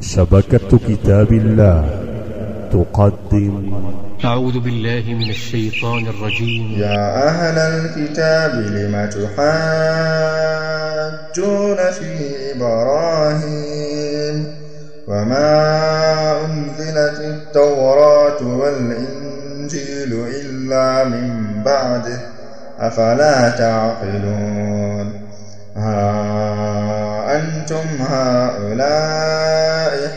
شبكة كتاب الله تقدم. أعوذ بالله من الشيطان الرجيم. يا أهل الكتاب لم تحاجون في إبراهيم وما أنزلت التوراة والإنجيل إلا من بعده؟ أفلا تعقلون؟ ها أنتم هؤلاء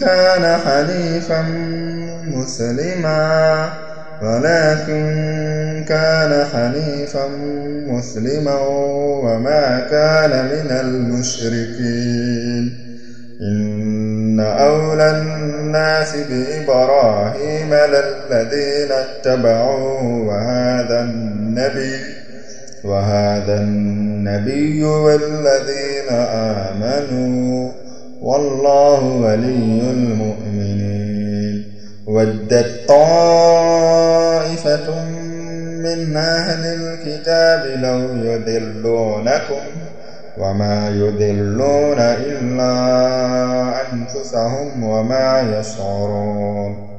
كان حنيفا مسلما ولكن كان حنيفا مسلما وما كان من المشركين. إن أولى الناس بإبراهيم للذين اتبعوه وهذا النبي وهذا النبي والذين آمنوا. والله ولي المؤمنين. ودت طائفة من أهل الكتاب لو يذلونكم وما يذلون إلا أنفسهم وما يشعرون.